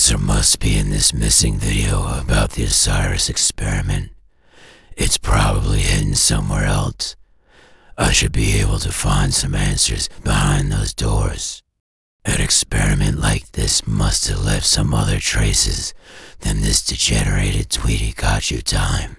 answer must be in this missing video about the Osiris experiment. It's probably hidden somewhere else. I should be able to find some answers behind those doors. An experiment like this must have left some other traces than this degenerated Tweety got you time.